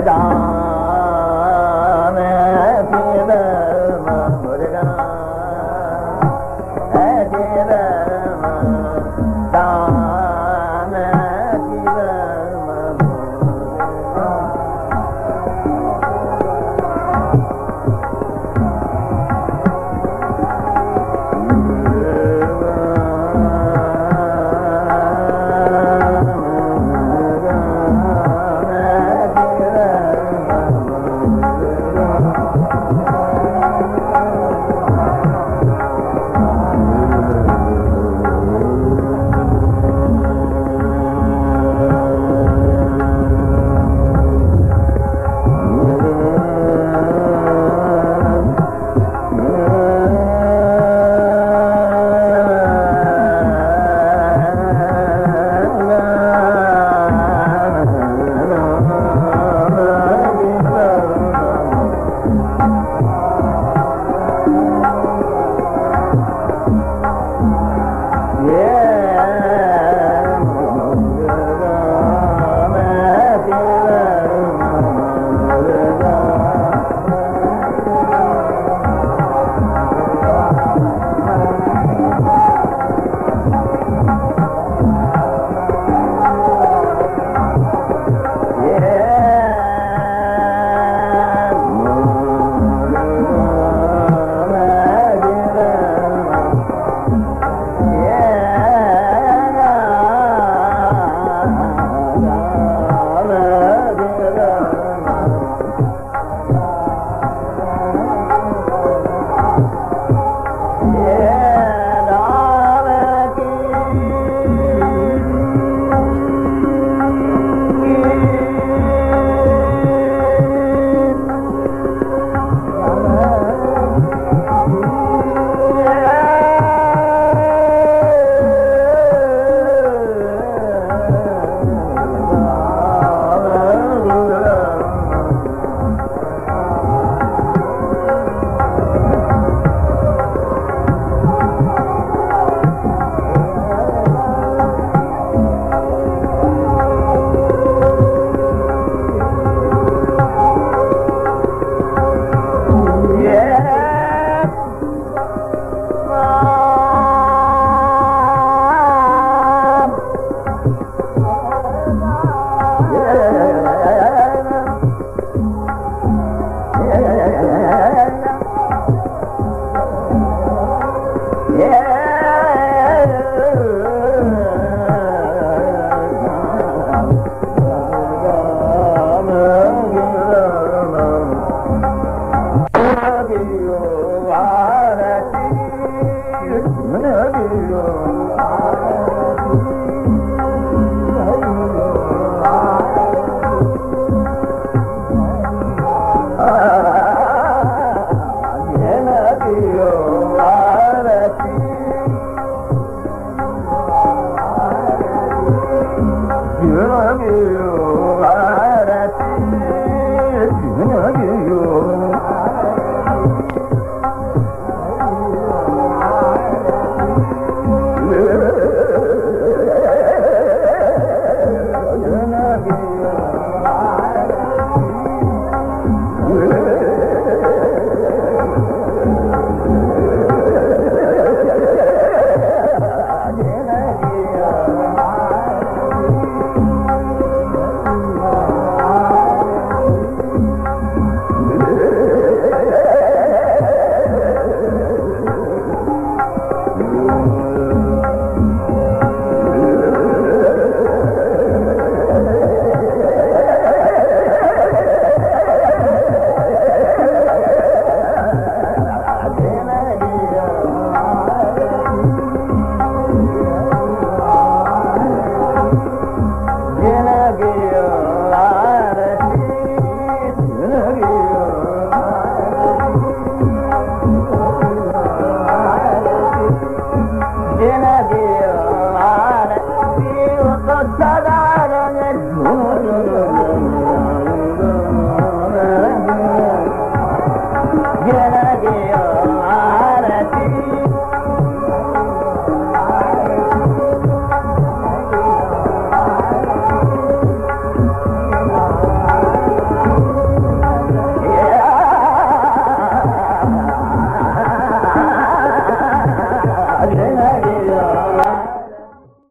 ಸದಾ भारत चओ